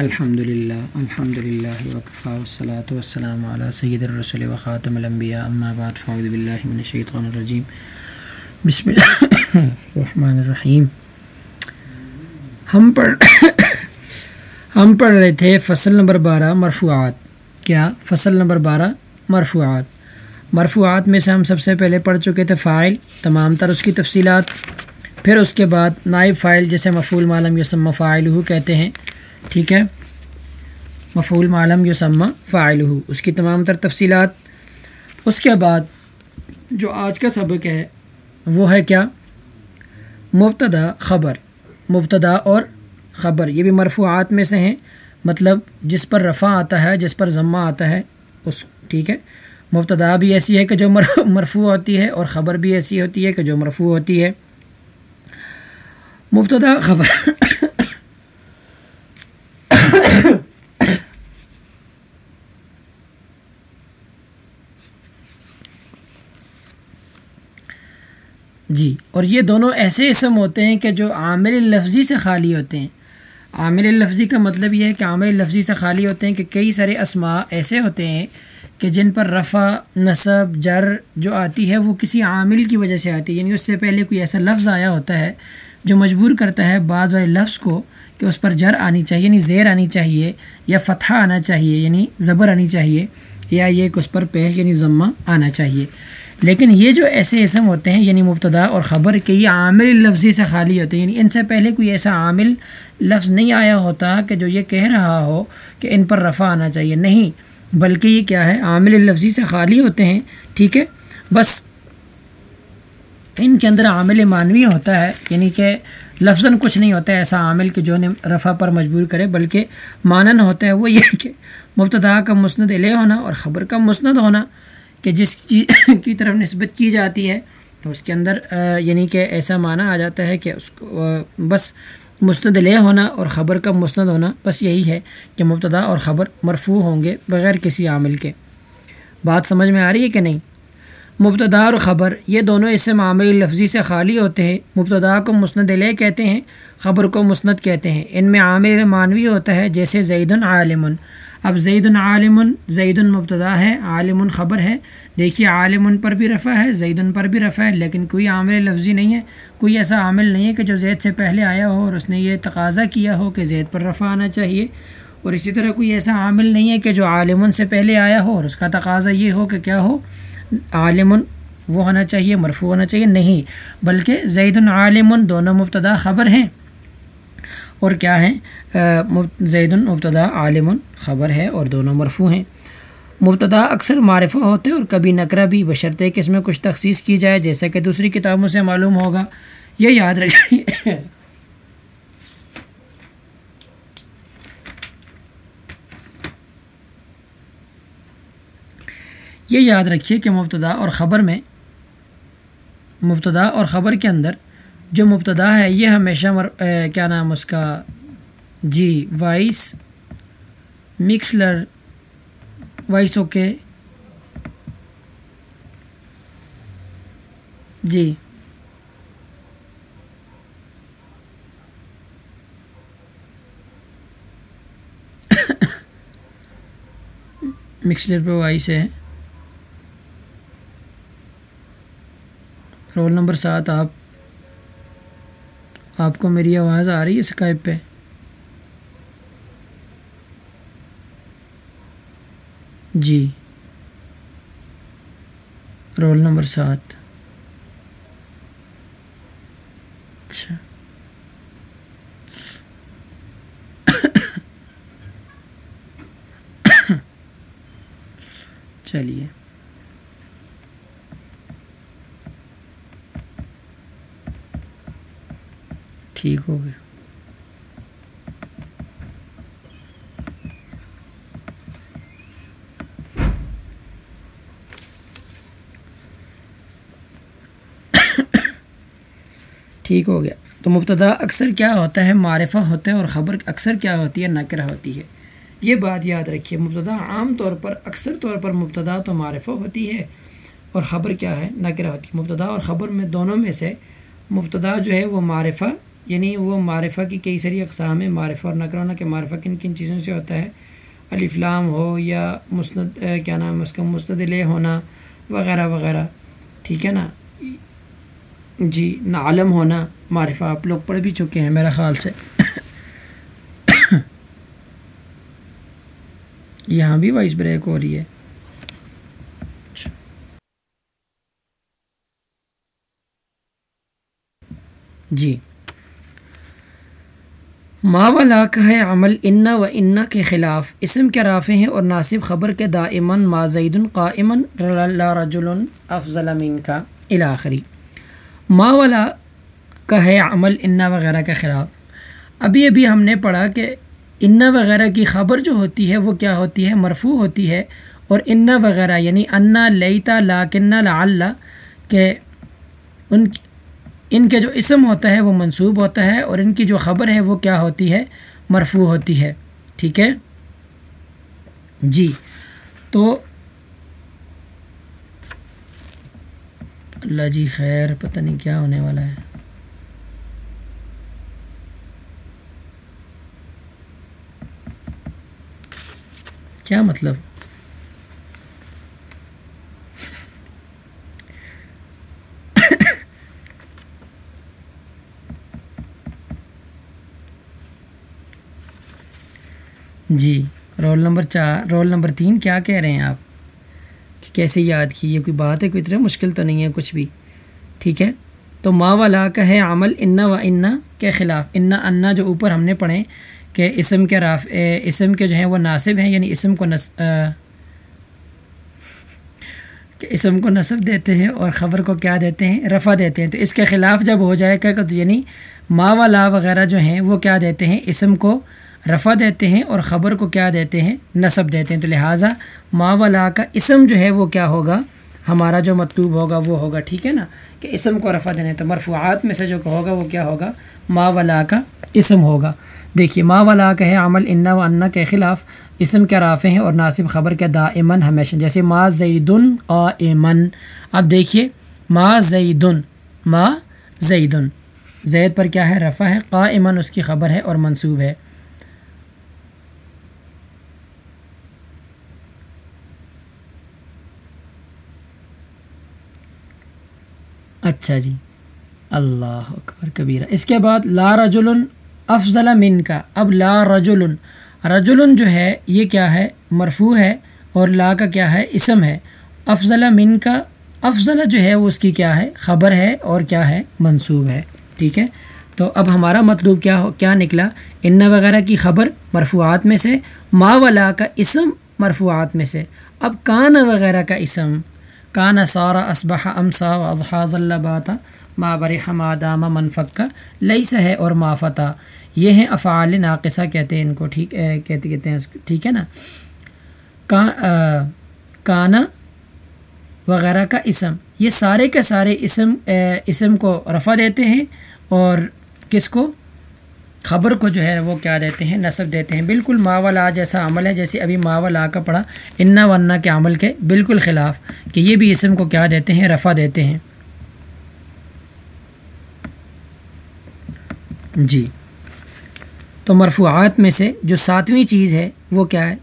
الحمد للہ الحمد للہ وقفا وصلاۃ والسلام علی سید الرسول وخاتم الانبیاء، اما بعد، فاعوذ باللہ من الشیطان الرجیم. بسم اللہ الرحمن الرحیم. ہم پڑھ ہم پڑھ رہے تھے فصل نمبر بارہ، مرفوعات. کیا؟ فصل نمبر بارہ، مرفوعات. مرفوعات میں سے ہم سب سے پہلے پڑھ چکے تھے فائل تمام تر اس کی تفصیلات. پھر اس کے بعد نائب فائل جسے مفول معلوم یسم فائل کہتے ہیں ٹھیک ہے؟ مفول معلوم یسمہ فائل اس کی تمام تر تفصیلات۔ اس کے بعد جو آج کا سبق ہے، وہ ہے کیا؟ مبتدا خبر۔ مبتدا اور خبر، یہ بھی مرفوعات میں سے ہیں۔ مطلب جس پر رفع آتا ہے، جس پر ضمہ آتا ہے، اس، ٹھیک ہے؟ مبتدا بھی ایسی ہے کہ جو مرفوع ہوتی ہے اور خبر بھی ایسی ہوتی ہے کہ جو مرفوع ہوتی ہے۔ مبتدا خبر۔ جی اور یہ دونوں ایسے اسم ہوتے ہیں کہ جو عامل لفظی سے خالی ہوتے ہیں۔ عامل لفظی کا مطلب یہ ہے کہ عامل لفظی سے خالی ہوتے ہیں کہ کئی سارے اسماء ایسے ہوتے ہیں کہ جن پر رفع، نصب، جر جو آتی ہے وہ کسی عامل کی وجہ سے آتی ہے۔ یعنی اس سے پہلے کوئی ایسا لفظ آیا ہوتا ہے جو مجبور کرتا ہے بعض والے لفظ کو کہ اس پر جر آنی چاہیے یعنی زیر آنی چاہیے یا فتح آنا چاہیے یعنی زبر آنی چاہیے یا یہ کہ اس پر پیش یعنی ضمہ آنا چاہیے۔ لیکن یہ جو ایسے اسم ہوتے ہیں یعنی مبتدا اور خبر کے یہ عامل لفظی سے خالی ہوتے ہیں یعنی ان سے پہلے کوئی ایسا عامل لفظ نہیں آیا ہوتا کہ جو یہ کہہ رہا ہو کہ ان پر رفع آنا چاہیے۔ نہیں، بلکہ یہ کیا ہے؟ عامل لفظی سے خالی ہوتے ہیں، ٹھیک ہے؟ بس ان کے اندر عامل معنوی ہوتا ہے یعنی کہ لفظ کچھ نہیں ہوتا ہے ایسا عامل کہ جو نے رفع پر مجبور کرے، بلکہ مانن ہوتا ہے وہ یہ کہ مبتدا کا مسند علیہ ہونا اور خبر کا مسند ہونا۔ کہ جس کی طرف نسبت کی جاتی ہے، تو اس کے اندر یعنی کہ ایسا معنی آ جاتا ہے کہ اس کو بس مستد لے ہونا اور خبر کا مستند ہونا بس یہی ہے کہ مبتدا اور خبر مرفوع ہوں گے بغیر کسی عامل کے۔ بات سمجھ میں آ رہی ہے کہ نہیں؟ مبتدا اور خبر، یہ دونوں اس سے معامل لفظی سے خالی ہوتے ہیں۔ مبتدا کو مسند لے کہتے ہیں، خبر کو مسند کہتے ہیں۔ ان میں عامل معنوی ہوتا ہے، جیسے زید عالم اب زید عالم زید المبتدا ہے عالم خبر ہے۔ دیکھیے عالم پر بھی رفع ہے زید پر بھی رفع ہے، لیکن کوئی عامل لفظی نہیں ہے۔ کوئی ایسا عامل نہیں ہے کہ جو زید سے پہلے آیا ہو اور اس نے یہ تقاضا کیا ہو کہ زید پر رفع آنا چاہیے۔ اور اسی طرح کوئی ایسا عامل نہیں ہے کہ جو عالم سے پہلے آیا ہو اور اس کا تقاضا یہ ہو کہ کیا ہو۔ عالم وہ ہونا چاہیے، مرفوع ہونا چاہیے، نہیں۔ بلکہ زید العالم دونوں مبتدا خبر ہیں۔ اور کیا ہیں؟ زید المبتدا عالم خبر ہے اور دونوں مرفوع ہیں۔ مبتدا اکثر معرفہ ہوتے اور کبھی نقرہ بھی بشرطے کہ اس میں کچھ تخصیص کی جائے، جیسا کہ دوسری کتابوں سے معلوم ہوگا۔ یہ یاد رکھیے۔ یہ یاد رکھیے کہ مبتدا اور خبر میں، مبتدا اور خبر کے اندر جو مبتدا ہے، یہ ہمیشہ مر کیا نام اس کا؟ جی وائس، مکسلر، وائس اوکے۔ جی۔ مکسلر پہ وائس ہے۔ رول نمبر سات، آپ آپ کو میری آواز آ رہی ہے اسکائپ پہ؟ جی۔ رول نمبر سات۔ اچھا۔ چلیے۔ ٹھیک ہو گیا ٹھیک ہو گیا۔ تو مبتدا اکثر کیا ہوتا ہے؟ معرفہ ہوتا ہے اور خبر اکثر کیا ہوتی ہے؟ نقرہ ہوتی ہے۔ یہ بات یاد رکھیے، مبتدا عام طور پر، اکثر طور پر مبتدا تو معرفہ ہوتی ہے اور خبر کیا ہے؟ نقرہ ہوتی ہے۔ مبتدا اور خبر میں دونوں میں سے مبتدا جو ہے وہ معرفہ یعنی وہ معرفہ کی کئی ساری اقسام ہیں، معرفہ اور نقر ہونا کہ معرفہ کن کن چیزوں سے ہوتا ہے۔ الفلام ہو یا مسند کیا نام ہے اس کا، مستدل ہونا وغیرہ وغیرہ۔ ٹھیک ہے نا؟ جی نہ عالم ہونا معرفہ آپ لوگ پڑھ بھی چکے ہیں میرا خیال سے۔ یہاں بھی وائس بریک ہو رہی ہے۔ جی۔ ما ولا کا ہے عمل انا و انا کے خلاف۔ اسم کے رافع ہیں اور ناصب خبر کے دائمن ما زید قائمن رجل افضل من کا الاخری ما ولا کا ہے عمل انا وغیرہ کے خلاف۔ ابھی ابھی ہم نے پڑھا کہ انا وغیرہ کی خبر جو ہوتی ہے وہ کیا ہوتی ہے؟ مرفوع ہوتی ہے۔ اور انا وغیرہ یعنی انا لیتا لا کنہ لا کہ ان ان کے جو اسم ہوتا ہے وہ منصوب ہوتا ہے اور ان کی جو خبر ہے وہ کیا ہوتی ہے؟ مرفوع ہوتی ہے۔ ٹھیک ہے؟ جی۔ تو اللہ جی خیر، پتہ نہیں کیا ہونے والا ہے۔ کیا مطلب؟ جی رول نمبر چار، رول نمبر تین کیا کہہ رہے ہیں آپ؟ کہ کیسے یاد کی، یہ کوئی بات ہے، کوئی اتنا مشکل تو نہیں ہے، کچھ بھی۔ ٹھیک ہے؟ تو ما ولا کا ہے عمل، انا و انا کے خلاف۔ انا انا جو اوپر ہم نے پڑھے کہ اسم کے راف اسم کے جو ہیں وہ ناصب ہیں یعنی اسم کو نس کہ اسم کو نصب دیتے ہیں اور خبر کو کیا دیتے ہیں؟ رفع دیتے ہیں۔ تو اس کے خلاف جب ہو جائے گا تو یعنی ما و لا وغیرہ جو ہیں وہ کیا دیتے ہیں؟ اسم کو رفع دیتے ہیں اور خبر کو کیا دیتے ہیں؟ نصب دیتے ہیں۔ تو لہٰذا ما کا اسم جو ہے وہ کیا ہوگا؟ ہمارا جو مطلوب ہوگا وہ ہوگا، ٹھیک ہے نا؟ کہ اسم کو رفع دینے، تو مرفوعات میں سے جو ہوگا وہ کیا ہوگا؟ ما و لا کا اسم ہوگا۔ دیکھیے ما ولا کہ ہے عمل انا و انا کے خلاف۔ اسم کے رافع ہیں اور ناصب خبر کے دا امن ہمیشہ۔ جیسے ما زیدن قا امن اب دیکھیے، ما زیدن ما زیدن۔ زید پر کیا ہے؟ رفع ہے قا امن اس کی خبر ہے اور منصوب ہے۔ اچھا جی۔ اللہ اکبر کبیرہ۔ اس کے بعد لا رجل افضل من کا اب لا رجل رجل جو ہے، یہ کیا ہے؟ مرفوع ہے اور لا کا کیا ہے؟ اسم ہے۔ افضل من کا افضل جو ہے، وہ اس کی کیا ہے؟ خبر ہے اور کیا ہے؟ منصوب ہے۔ ٹھیک ہے؟ تو اب ہمارا مطلوب کیا ہو کیا نکلا؟ ان وغیرہ کی خبر مرفوعات میں سے۔ ما ولا کا اسم مرفوعات میں سے۔ اب کان وغیرہ کا اسم۔ کان سارا اسبح امسا و الحاظ اللہ باتا ما برح ما دامہ منفق لئی سے ہے اور ما فتح یہ ہیں افعال ناقصہ کہتے ہیں ان کو، ٹھیک کہتے کہتے ہیں ٹھیک ہے نا؟ کانا وغیرہ کا اسم، یہ سارے کے سارے اسم اسم کو رفع دیتے ہیں اور کس کو؟ خبر کو جو ہے وہ کیا دیتے ہیں، نصب دیتے ہیں۔ بالکل ماولا جیسا عمل ہے، جیسے ابھی ماولا کا پڑھا، انا ونا کے عمل کے بالکل خلاف کہ یہ بھی اسم کو کیا دیتے ہیں، رفع دیتے ہیں۔ جی۔ تو مرفوعات میں سے جو ساتویں چیز ہے، وہ کیا ہے؟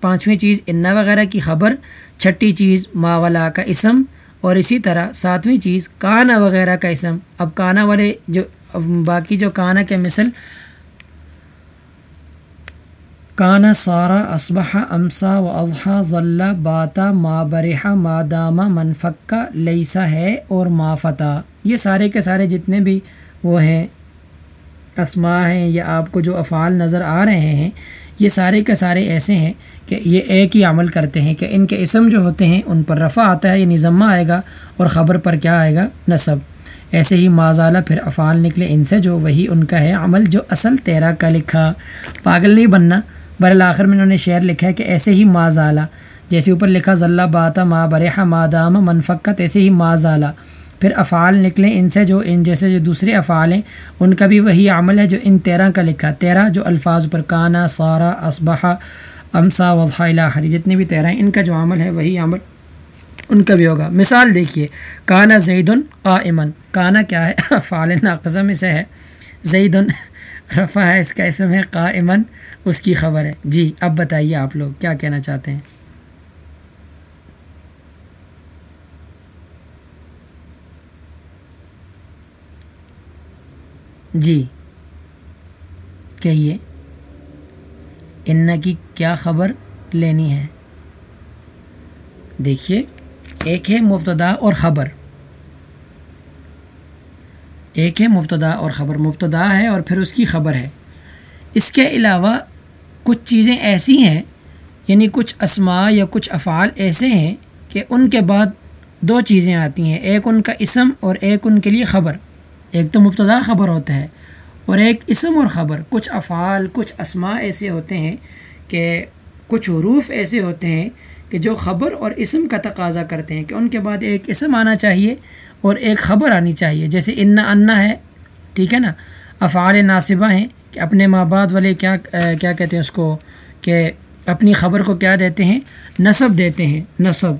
پانچویں چیز انا وغیرہ کی خبر، چھٹی چیز ماولا کا اسم، اور اسی طرح ساتویں چیز کانا وغیرہ کا اسم۔ اب کانا والے جو باقی جو کانا کے مثل کانا سارا اسبح امسا و الحا ضلع باتا ما برحا مادامہ منفقہ لیسا ہے اور ما فتح یہ سارے کے سارے جتنے بھی وہ ہیں اسما ہیں یا آپ کو جو افعال نظر آ رہے ہیں، یہ سارے کے سارے ایسے ہیں کہ یہ ایک ہی عمل کرتے ہیں کہ ان کے اسم جو ہوتے ہیں ان پر رفع آتا ہے یعنی ضمہ آئے گا اور خبر پر کیا آئے گا؟ نصب۔ ایسے ہی ماضالہ پھر افعال نکلے ان سے جو وہی ان کا ہے عمل جو اصل تیرا کا لکھا۔ پاگل نہیں بننا۔ برآخر میں انہوں نے شعر لکھا ہے کہ ایسے ہی ماضالہ جیسے اوپر لکھا ذلہ باتا ما برحا مادام منفقت ایسے ہی ماضالہ پھر افعال نکلیں ان سے جو ان جیسے جو دوسرے افعال ہیں، ان کا بھی وہی عمل ہے جو ان تیرہ کا لکھا۔ تیرہ جو الفاظ پر کانا، سارا اسبحہ امسا وحری جتنے بھی تیرہ ہیں، ان کا جو عمل ہے وہی عمل۔ ان کا بھی ہوگا۔ مثال دیکھیے، کانا زید قائمن کانا کیا ہے؟ افعال ناقصہ میں سے ہے۔ زید رفع ہے، اس کا اسم ہے قائمن اس کی خبر ہے۔ جی اب بتائیے آپ لوگ، کیا کہنا چاہتے ہیں؟ جی کہیے۔ ان کی کیا خبر لینی ہے؟ دیکھیے۔ ایک ہے مبتدا اور خبر۔ ایک ہے مبتدا اور خبر۔ مبتدا ہے اور پھر اس کی خبر ہے۔ اس کے علاوہ کچھ چیزیں ایسی ہیں یعنی کچھ اسماء یا کچھ افعال ایسے ہیں کہ ان کے بعد دو چیزیں آتی ہیں، ایک ان کا اسم اور ایک ان کے لیے خبر۔ ایک تو مبتدا خبر ہوتا ہے اور ایک اسم اور خبر۔ کچھ افعال، کچھ اسماء ایسے ہوتے ہیں کہ کچھ حروف ایسے ہوتے ہیں کہ جو خبر اور اسم کا تقاضا کرتے ہیں کہ ان کے بعد ایک اسم آنا چاہیے اور ایک خبر آنی چاہیے۔ جیسے انا انا ہے، ٹھیک ہے نا؟ افعال ناصبہ ہیں کہ اپنے ماں بعد والے کیا کیا کہتے ہیں اس کو؟ کہ اپنی خبر کو کیا دیتے ہیں؟ نصب دیتے ہیں، نصب۔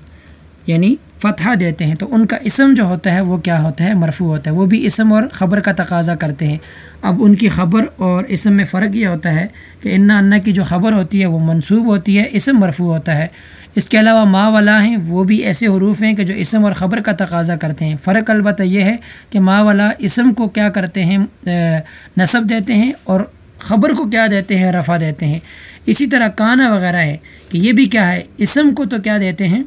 یعنی فتح دیتے ہیں تو ان کا اسم جو ہوتا ہے وہ کیا ہوتا ہے؟ مرفوع ہوتا ہے۔ وہ بھی اسم اور خبر کا تقاضا کرتے ہیں۔ اب ان کی خبر اور اسم میں فرق یہ ہوتا ہے کہ انا انا کی جو خبر ہوتی ہے وہ منصوب ہوتی ہے، اسم مرفوع ہوتا ہے۔ اس کے علاوہ ما ولا ہیں، وہ بھی ایسے حروف ہیں کہ جو اسم اور خبر کا تقاضا کرتے ہیں۔ فرق البتہ یہ ہے کہ ما ولا اسم کو کیا کرتے ہیں؟ نصب دیتے ہیں اور خبر کو کیا دیتے ہیں؟ رفع دیتے ہیں۔ اسی طرح کانا وغیرہ ہے کہ یہ بھی کیا ہے؟ اسم کو تو کیا دیتے ہیں؟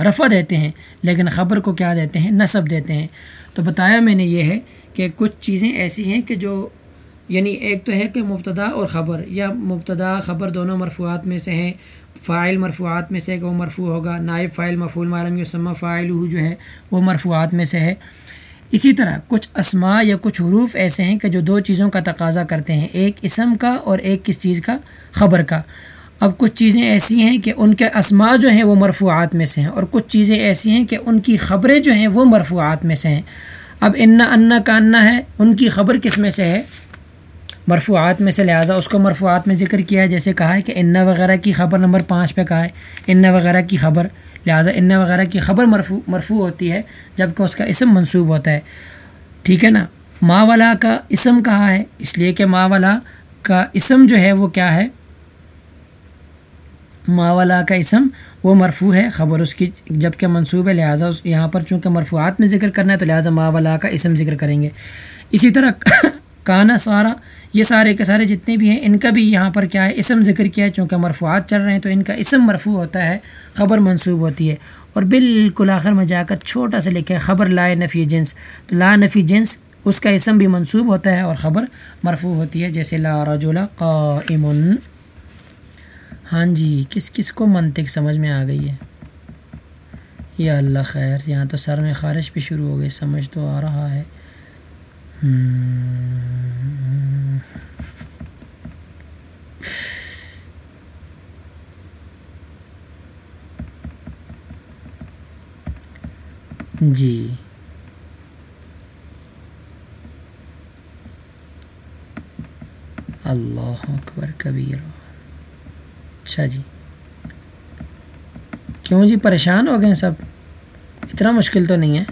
رفع دیتے ہیں، لیکن خبر کو کیا دیتے ہیں؟ نصب دیتے ہیں۔ تو بتایا میں نے یہ ہے کہ کچھ چیزیں ایسی ہیں کہ جو یعنی ایک تو ہے کہ مبتدا اور خبر، یا مبتدا خبر دونوں مرفوعات میں سے ہیں فائل مرفوعات میں سے کہ وہ مرفوع ہوگا، نائب فائل مفول معلوم یوسمہ فائل جو ہے وہ مرفوعات میں سے ہے۔ اسی طرح کچھ اسماء یا کچھ حروف ایسے ہیں کہ جو دو چیزوں کا تقاضا کرتے ہیں، ایک اسم کا اور ایک کس چیز کا؟ خبر کا۔ اب کچھ چیزیں ایسی ہیں کہ ان کے اسماء جو ہیں وہ مرفوعات میں سے ہیں اور کچھ چیزیں ایسی ہیں کہ ان کی خبریں جو ہیں وہ مرفوعات میں سے ہیں۔ اب انا انا کا انا ہے، ان کی خبر کس میں سے ہے؟ مرفوعات میں سے، لہٰذا اس کو مرفوعات میں ذکر کیا ہے، جیسے کہا ہے کہ انا وغیرہ کی خبر نمبر پانچ پہ کہا ہے۔ انا وغیرہ کی خبر، لہٰذا انا وغیرہ کی خبر مرفوع مرفوع ہوتی ہے جبکہ اس کا اسم منصوب ہوتا ہے۔ ٹھیک ہے نا؟ ماں والا کا اسم کہا ہے، اس لیے کہ ماں والا کا اسم جو ہے وہ کیا ہے؟ ما والا کا اسم، وہ مرفوع ہے، خبر اس کی جبکہ منصوب ہے، لہٰذا اس یہاں پر چونکہ مرفوعات میں ذکر کرنا ہے، تو لہٰذا ما والا کا اسم ذکر کریں گے۔ اسی طرح کانا سارا، یہ سارے کے سارے جتنے بھی ہیں، ان کا بھی یہاں پر کیا ہے، اسم ذکر کیا ہے، چونکہ مرفوعات چل رہے ہیں، تو ان کا اسم مرفوع ہوتا ہے، خبر منصوب ہوتی ہے۔ اور بالکل آخر میں جا کر چھوٹا سا لکھے خبر لائے نفی جنس۔ تو لا نفی جنس، اس کا اسم بھی منصوب ہوتا ہے اور خبر مرفوع ہوتی ہے، جیسے لا رجل قائم۔ ہاں جی کس کس کو منطق سمجھ میں آ گئی ہے؟ یا اللہ خیر، یہاں تو سر میں خارش بھی شروع ہو گئی، سمجھ تو آ رہا ہے۔ جی۔ اللہ اکبر کبیر اچھا جی۔ کیوں جی؟ پریشان ہو گئے ہیں سب۔ اتنا مشکل تو نہیں ہے۔